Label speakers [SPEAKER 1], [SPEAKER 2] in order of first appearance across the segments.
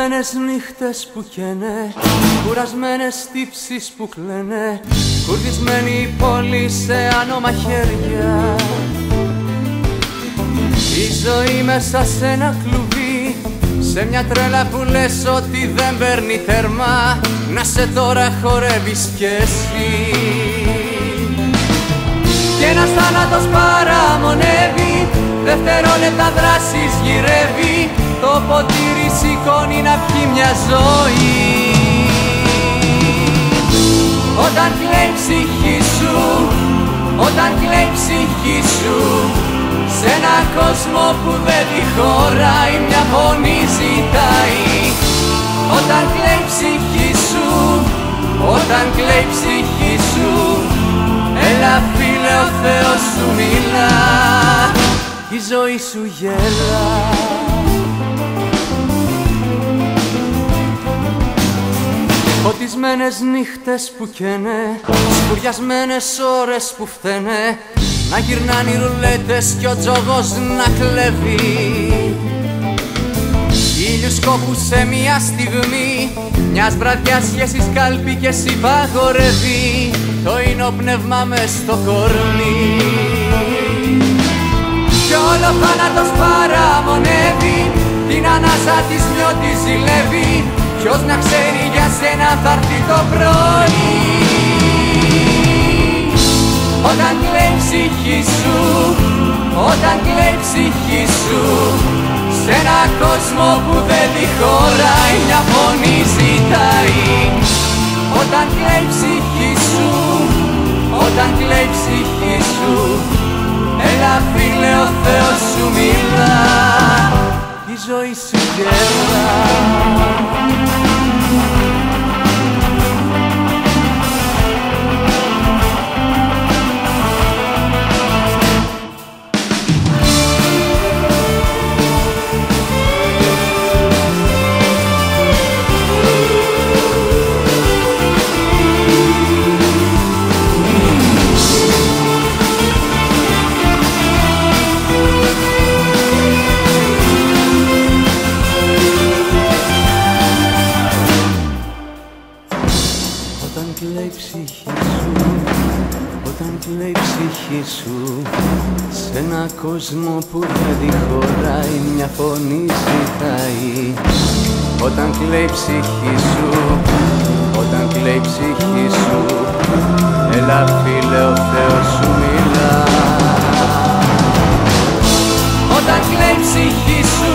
[SPEAKER 1] Κουρασμένες νύχτες που καίνε Κουρασμένες τύψεις που κλαίνε Κουρδισμένη η πόλη σε άνομα χέρια. Η ζωή μέσα σε ένα κλουβί Σε μια τρέλα που λες ότι δεν παίρνει τέρμα Να σε τώρα χορεύεις κι εσύ. Κι ένας θάνατος παραμονεύει Δευτερόλεπτα δράσεις γυρεύει το ποτήρι σηκώνει να πιει μια ζωή. Όταν κλαίει ψυχή σου, όταν κλαίει ψυχή σου σε ένα κόσμο που δεν τη χωράει μια φωνή ζητάει. Όταν κλαίει ψυχή σου, όταν κλαίει ψυχή σου Έλα φίλε ο Θεός σου μιλά. Η ζωή σου γέλα Φωτισμένες νύχτες που καίνε Σκουριασμένες ώρες που φταίνε Να γυρνάνε οι ρουλέτες κι ο τζόγος να κλέβει. Ήλιους κόπου σε μια στιγμή Μιας βραδιάς σχέσης κάλπη και συμπαγορεύει. Το πνεύμα μες στο κορμί. Κι όλο θάνατος παραμονεύει Την ανάσα της μιώτης ζηλεύει Ποιος να ξέρει για σένα θα έρθει το πρωί. Όταν κλαίει ψυχή σου, όταν κλαίει ψυχή σου Σε ένα κόσμο που δεν τη χωράει μια φωνή ζητάει. Όταν κλαίει ψυχή σου, όταν κλαίει ψυχή σου Έλα φίλε ο Θεός σου μιλά. Η ζωή σου γέλα ψυχή σου. Σ' ένα κόσμο που δεν τη χωράει Μια φωνή ζητάει. Όταν κλαίει ψυχή σου Όταν κλαίει ψυχή σου Έλα φίλε ο Θεός σου μιλά. Όταν κλαίει ψυχή σου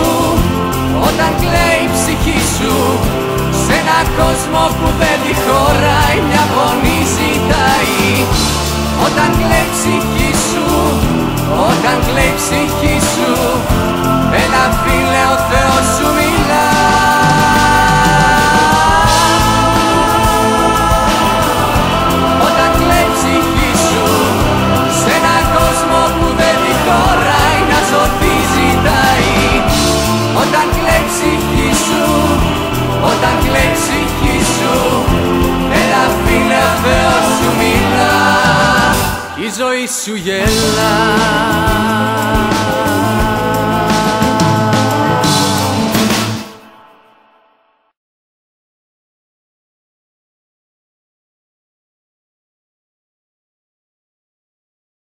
[SPEAKER 1] Όταν κλαίει ψυχή σου Σ' ένα κόσμο που δεν τη χωράει Όταν κλαίει ψυχή σου, όταν κλαίει ψυχή σου ζωή σου γελά